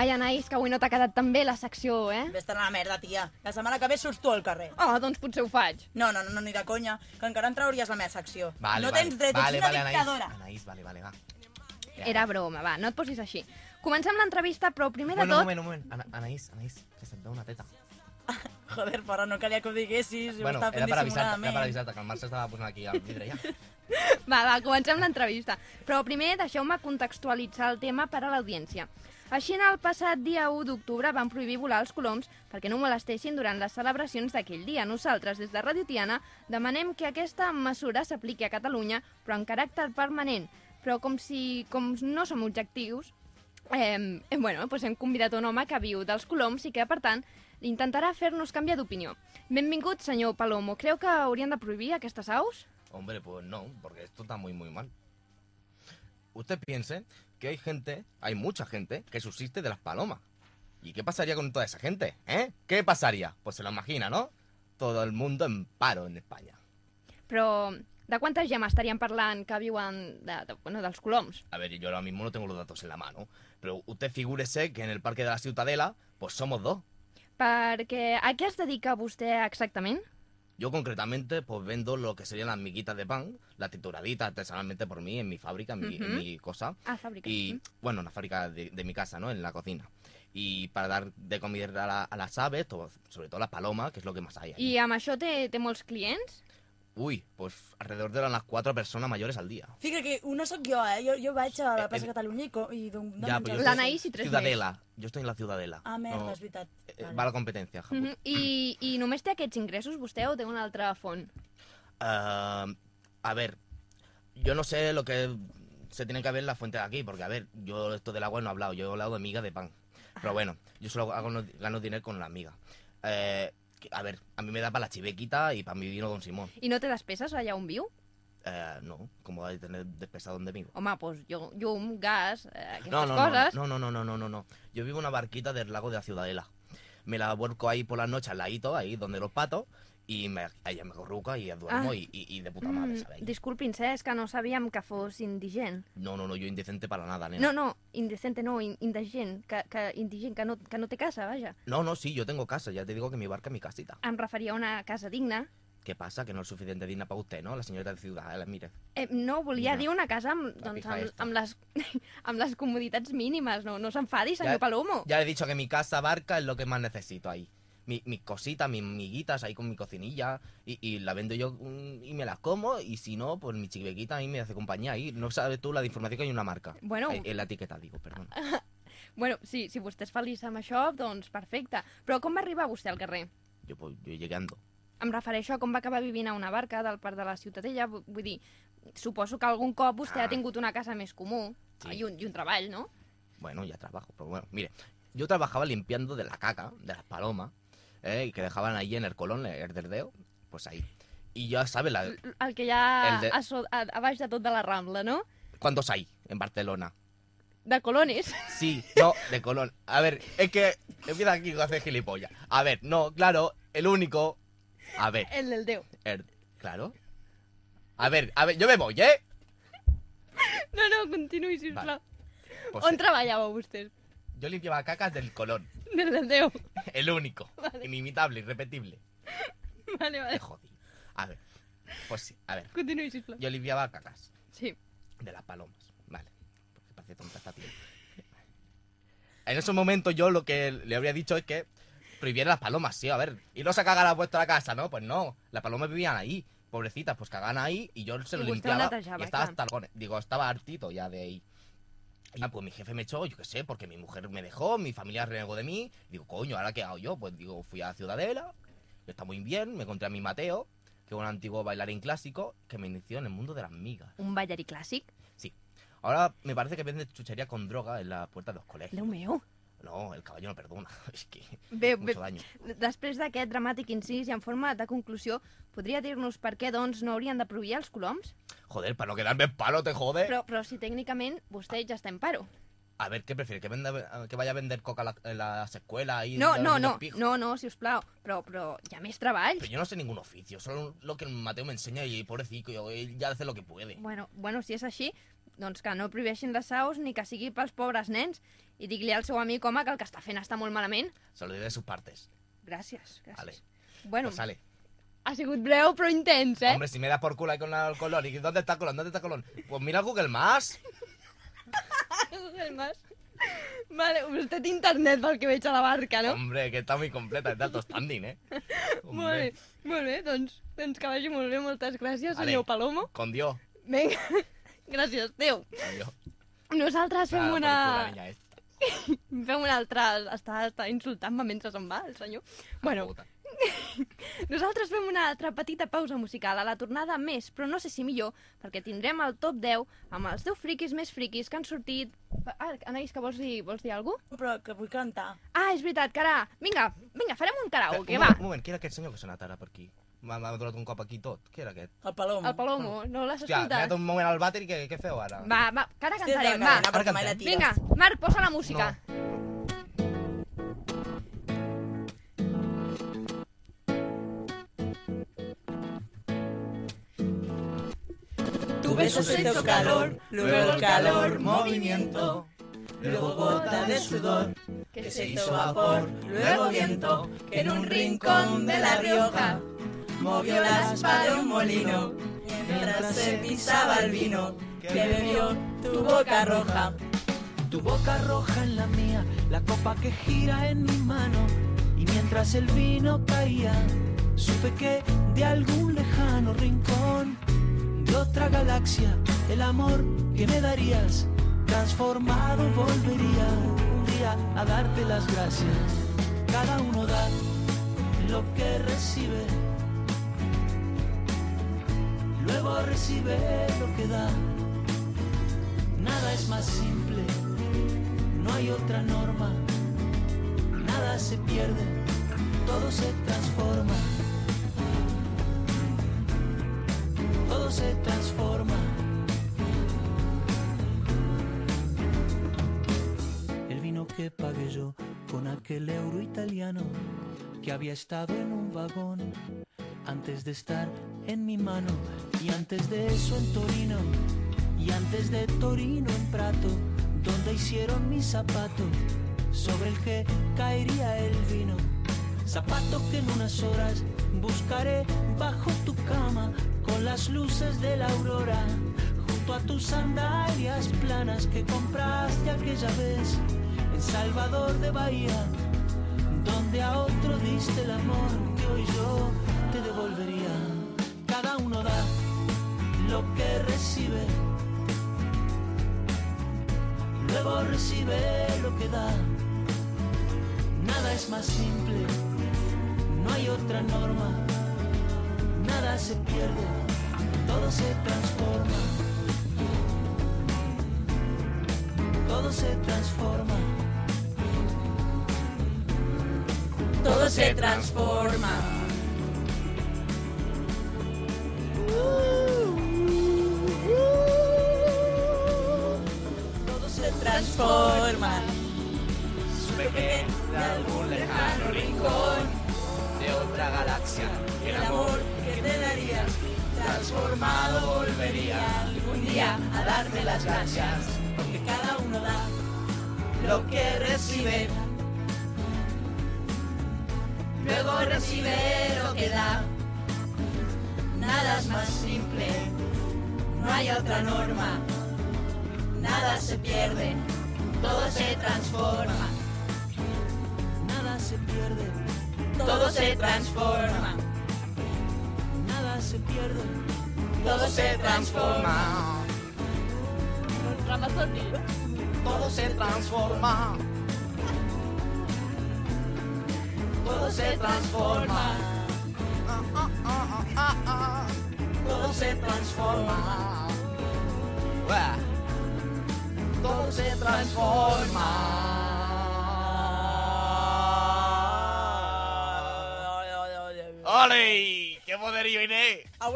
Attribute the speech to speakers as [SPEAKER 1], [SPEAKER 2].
[SPEAKER 1] Ai, Anaïs, que avui no t'ha quedat tan bé la secció, eh?
[SPEAKER 2] Vés-te'n a la merda, tia. La setmana que ve surts tu al carrer.
[SPEAKER 1] Oh, doncs potser ho faig.
[SPEAKER 2] No, no, no, no, ni de conya, que encara en trauries la meva secció.
[SPEAKER 3] Vale,
[SPEAKER 2] no
[SPEAKER 3] vale.
[SPEAKER 2] tens dret,
[SPEAKER 3] vale,
[SPEAKER 2] ets una
[SPEAKER 3] vale,
[SPEAKER 2] dictadora.
[SPEAKER 3] Anaïs, Anaïs, vale, vale, va.
[SPEAKER 1] Era broma, va, no et posis així. Comencem l'entrevista, però primer de
[SPEAKER 3] Bueno,
[SPEAKER 1] tot...
[SPEAKER 3] un moment, un moment. Ana, Anaïs, Anaïs, que se't veu una teta.
[SPEAKER 2] Joder, però no calia que ho diguessis, ho
[SPEAKER 3] bueno,
[SPEAKER 2] estava
[SPEAKER 3] era
[SPEAKER 2] fent
[SPEAKER 3] per avisar-te, era per
[SPEAKER 2] dissimuladament.
[SPEAKER 3] avisar-te, que el Marc s'estava posant aquí al vidre ja.
[SPEAKER 1] Va, va, comencem l'entrevista. Però primer deixeu-me contextualitzar el tema per a l'audiència. Així, en el passat dia 1 d'octubre van prohibir volar els coloms perquè no molestessin durant les celebracions d'aquell dia. Nosaltres, des de Radio Tiana, demanem que aquesta mesura s'apliqui a Catalunya, però en caràcter permanent. Però com si com no som objectius, eh, eh, bueno, doncs hem convidat un home que viu dels coloms i que, per tant, intentarà fer-nos canviar d'opinió. Benvingut, senyor Palomo. Creu que haurien de prohibir aquestes aus?
[SPEAKER 3] Hombre, pues no, porque esto está muy, muy mal. Usted piense que hay gente, hay mucha gente, que subsiste de las palomas. ¿Y qué pasaría con toda esa gente? ¿Eh? ¿Qué pasaría? Pues se lo imagina, ¿no? Todo el mundo en paro en España.
[SPEAKER 1] Però de quanta gent estaríem parlant que viuen de, de, bueno, dels coloms?
[SPEAKER 3] A ver, yo ahora mismo no tengo los datos en la mano, pero usted figúrese que en el Parque de la Ciutadela, pues somos dos.
[SPEAKER 1] Perquè a què es dedica vostè exactament?
[SPEAKER 3] Yo concretamente, pues vendo lo que serían las miguitas de pan, las trituraditas artesanalmente por mí, en mi fábrica, en, mi, en mi cosa.
[SPEAKER 1] Ah, fàbrica.
[SPEAKER 3] Y, bueno, en la fábrica de, de mi casa, ¿no? En la cocina. Y para dar de comer a, la- a las aves, sobre todo las palomas, que es lo que más hay. ahí.
[SPEAKER 1] I amb això té, té molts clients?
[SPEAKER 3] Uy, pues alrededor de unas cuatro personas mayores al día.
[SPEAKER 2] Fica que no sóc jo, eh? Jo, jo vaig a la
[SPEAKER 3] Eh,
[SPEAKER 2] plaça
[SPEAKER 3] eh,
[SPEAKER 2] Catalunya i, co i menjar.
[SPEAKER 3] pero yo
[SPEAKER 1] L'Anaïs
[SPEAKER 3] estoy-
[SPEAKER 1] i tres
[SPEAKER 3] Ciudadela. Yo estoy en la Ciudadela.
[SPEAKER 2] Ah, merda,
[SPEAKER 3] No,
[SPEAKER 2] és veritat.
[SPEAKER 3] eh,
[SPEAKER 2] Vale.
[SPEAKER 3] Va la competencia, Japón.
[SPEAKER 1] Mhm. I, I només té aquests ingressos vostè o té una altra font?
[SPEAKER 3] Ah, a ver, yo no sé lo que se tiene que ver la fuente de aquí, porque a ver, yo esto del agua no he hablado, yo he hablado de miga de pan. Pero bueno, yo solo hago, gano dinero con la miga. Eh, a ver, a mí me da para la chivequita y para mi vino Don Simón.
[SPEAKER 1] I no té despeses allà on viu?
[SPEAKER 3] Eh, no, como va a tener despesa donde vivo.
[SPEAKER 1] Home, doncs llum, llum gas, eh, aquestes
[SPEAKER 3] No, no,
[SPEAKER 1] coses...
[SPEAKER 3] no, no, no, no, no, no, no. Yo vivo en una barquita del lago de la Ciudadela. Me la vuelco ahí por las noches al ladito, ahí donde los patos, y me, ella me corruca y duermo
[SPEAKER 1] Ah.
[SPEAKER 3] y- y de puta madre,
[SPEAKER 1] Mm,
[SPEAKER 3] ¿sabes?
[SPEAKER 1] disculpin, eh, és que no sabíem que fos indigent.
[SPEAKER 3] No, no, no, yo indecente para nada, nena.
[SPEAKER 1] No, no, indecente no, in- indigent, que, que, indigent, que no, que no té casa, vaja.
[SPEAKER 3] No, no, sí, yo tengo casa, ya te digo que mi barca mi casita.
[SPEAKER 1] Em referia a una casa digna.
[SPEAKER 3] ¿Qué pasa? Que no es suficiente digna para usted, ¿no? La señorita de ciudad, mire.
[SPEAKER 1] Eh, no, volia
[SPEAKER 3] Mira,
[SPEAKER 1] dir una casa amb, doncs, amb, amb, les, amb les comoditats mínimes. No, no s'enfadi, senyor
[SPEAKER 3] Ya-
[SPEAKER 1] Palomo.
[SPEAKER 3] Ya he dicho que mi casa, barca, es lo que más necesito ahí. Mi- mis cositas, mis miguitas ahí con mi cocinilla, y, y la vendo yo mm, y me las como, y si no, pues mi chivequita ahí me hace compañía ahí. No sabes tú la información que hay una marca.
[SPEAKER 1] Bueno.
[SPEAKER 3] Eh, En la etiqueta, digo, perdón.
[SPEAKER 1] Bueno, sí, si vostè és feliç amb això, doncs perfecte. Però com va arribar vostè al carrer?
[SPEAKER 3] Yo, pues, yo llegando.
[SPEAKER 1] Em refereixo a com va acabar vivint a una barca del parc de la Ciutadella. Vu- Vull dir, suposo que algun cop vostè
[SPEAKER 3] Ah.
[SPEAKER 1] ha tingut una casa més comú
[SPEAKER 3] Sí.
[SPEAKER 1] i, un, i un treball, no?
[SPEAKER 3] Bueno, ya trabajo, pero bueno, mire, yo trabajaba limpiando de la caca, de las palomas, ¿eh? y que dejaban ahí en el colón, el derdeo, pues ahí. Y ya sabes, la,
[SPEAKER 1] El, que hi ha
[SPEAKER 3] El de-
[SPEAKER 1] a, so, a, a baix de tot de la Rambla, no?
[SPEAKER 3] ¿cuántos hay en Barcelona?
[SPEAKER 1] De colones.
[SPEAKER 3] Sí, no, de Colón. A ver, es que empieza aquí a hacer gilipollas. A ver, no, claro, el único. A ver,
[SPEAKER 1] El del Déu.
[SPEAKER 3] el- claro. A ver, a ver, yo me voy, ¿eh?
[SPEAKER 1] No, no, continuï, sisplau.
[SPEAKER 3] Vale. Pues,
[SPEAKER 1] On
[SPEAKER 3] eh,
[SPEAKER 1] treballàveu vostès?
[SPEAKER 3] yo limpiaba cacas del Colón.
[SPEAKER 1] Del.
[SPEAKER 3] El único.
[SPEAKER 1] Vale.
[SPEAKER 3] Inimitable, irrepetible.
[SPEAKER 1] Vale, vale.
[SPEAKER 3] jodí. A ver, pues sí, a ver.
[SPEAKER 1] Sisplau.
[SPEAKER 3] Yo limpiaba cacas
[SPEAKER 1] Sí.
[SPEAKER 3] de las palomas. Vale. Porque parece tonta esta tía. En esos momentos yo lo que le habría dicho es que prohibiera las palomas, sí, a ver. Y no se cagan a vuestra casa, ¿no? Pues no. Las palomas vivían ahí. Pobrecitas, pues cagan ahí y yo se lo
[SPEAKER 1] Y usted
[SPEAKER 3] limpiaba. y estaba hasta el Digo, estaba hartito ya de ahí. Y pues mi jefe me echó, yo qué sé, porque mi mujer me dejó, mi familia renegó de mí. Digo, coño, ¿ahora qué hago yo? Pues digo, fui a la Ciudadela, que está muy bien, me encontré a mi Mateo, que es un antiguo bailarín clásico, que me inició en el mundo de las migas.
[SPEAKER 1] Un ballarí clàssic?
[SPEAKER 3] Ahora me parece que vende chuchería con droga en la puerta de los colegios.
[SPEAKER 1] Meu.
[SPEAKER 3] No, el caballo no perdona. Es que
[SPEAKER 1] Bé, bé,
[SPEAKER 3] daño.
[SPEAKER 1] després d'aquest dramàtic incís i en forma de conclusió, podria dir-nos per què, doncs, no haurien de prohibir els coloms?
[SPEAKER 3] Joder, para no quedarme en palo, te jode.
[SPEAKER 1] Però, però si tècnicament vostè ja està en paro.
[SPEAKER 3] A ver, ¿qué prefiere? ¿Que, venda, que vaya a vender coca a la- en las escuelas? Y
[SPEAKER 1] No, no, no, no, no, si us plau. Però, però hi ha més treballs.
[SPEAKER 3] Pero yo no sé ningún oficio, solo lo que el Mateo me enseña y pobrecito, él ya hace lo que puede.
[SPEAKER 1] Bueno, bueno, si és així, doncs que no prohibeixin les saus ni que sigui pels pobres nens. I digui al seu amic, home, que el que està fent està molt malament.
[SPEAKER 3] Se lo diré de sus partes.
[SPEAKER 1] Gràcies, gràcies.
[SPEAKER 3] Vale.
[SPEAKER 1] Bueno,
[SPEAKER 3] Pues sale.
[SPEAKER 1] ha sigut breu però intens, eh?
[SPEAKER 3] Hombre, si me da por culo ahí con el colón. ¿Y dónde está Colón? ¿Dónde está Colón? Pues mira Google Más.
[SPEAKER 1] Google Maps. Vale, vostè té internet pel que veig a la barca, no?
[SPEAKER 3] Hombre, que está muy completa, es de alto standing, ¿eh?
[SPEAKER 1] Molt bé, molt bé, doncs, doncs que vagi molt bé, moltes gràcies,
[SPEAKER 3] Vale.
[SPEAKER 1] senyor Palomo.
[SPEAKER 3] Con Dios.
[SPEAKER 1] Vinga, gràcies, adéu.
[SPEAKER 3] Dios.
[SPEAKER 1] Nosaltres fem una... Fem una altra... Està, està insultant-me mentre se'n va, el senyor. Bueno, nosaltres fem una altra petita pausa musical a la tornada més, però no sé si millor, perquè tindrem el top 10 amb els 10 friquis més friquis que han sortit... Ah, Anaïs, que vols dir, vols dir alguna cosa?
[SPEAKER 2] Però que vull cantar.
[SPEAKER 1] Ah, és veritat, cara. Vinga, vinga, farem un karaoke,
[SPEAKER 3] un,
[SPEAKER 1] va.
[SPEAKER 3] un moment, qui era aquest senyor que s'ha anat ara per aquí? M'ha donat un cop aquí tot. Qui era aquest?
[SPEAKER 2] El Palomo.
[SPEAKER 1] El Palomo, no l'has
[SPEAKER 3] Hòstia, m'ha
[SPEAKER 1] escoltat?
[SPEAKER 3] donat un moment al vàter i què, què feu ara?
[SPEAKER 1] Va, va, que ara cantarem, va.
[SPEAKER 2] la
[SPEAKER 3] cantem.
[SPEAKER 1] Vinga, Marc, posa la música.
[SPEAKER 2] Tu beso siento calor, luego el calor, movimiento, luego gota de sudor, que se hizo vapor, luego viento, que en un rincón de La Rioja movió la aspa de un molino, mientras se pisaba el vino, que bebió tu boca roja.
[SPEAKER 4] Tu boca roja en la mía, la copa que gira en mi mano. Y mientras el vino caía, supe que de algún lejano rincón de otra galaxia, el amor que me darías, transformado volvería un día a darte las gracias. Cada uno da lo que recibe, recibe lo que da. Nada es más simple, no hay otra norma, nada se pierde, todo se transforma. Todo se transforma. El vino que pagué yo con aquel euro italiano que había estado en un vagón antes de estar en mi mano y antes de eso en Torino y antes de Torino en Prato donde hicieron mi zapato sobre el que caería el vino. Zapato que en unas horas buscaré bajo tu cama con las luces de la aurora junto a tus sandalias planas que compraste aquella vez en Salvador de Bahía donde a otro recibe, luego recibe lo que da. Nada es más simple, no hay otra norma, nada se pierde, todo se transforma. Todo se transforma.
[SPEAKER 2] Todo se transforma. Todo transforma.
[SPEAKER 3] Que de algún lejano rincón de otra galaxia
[SPEAKER 2] El amor que te daría transformado volvería algún día a darte las gracias. Porque cada uno da lo que recibe. Luego recibe lo que da. Nada es más simple. No hay otra norma. Nada se pierde. Todo se transforma.
[SPEAKER 4] Nada se pierde,
[SPEAKER 2] Todo se transforma.
[SPEAKER 4] nada se pierde.
[SPEAKER 2] Todo se transforma.
[SPEAKER 3] Todo se transforma.
[SPEAKER 2] Todo se transforma. Todo se transforma.
[SPEAKER 3] Todo se transforma. ¡Ole! ¡Qué poderío, Inés!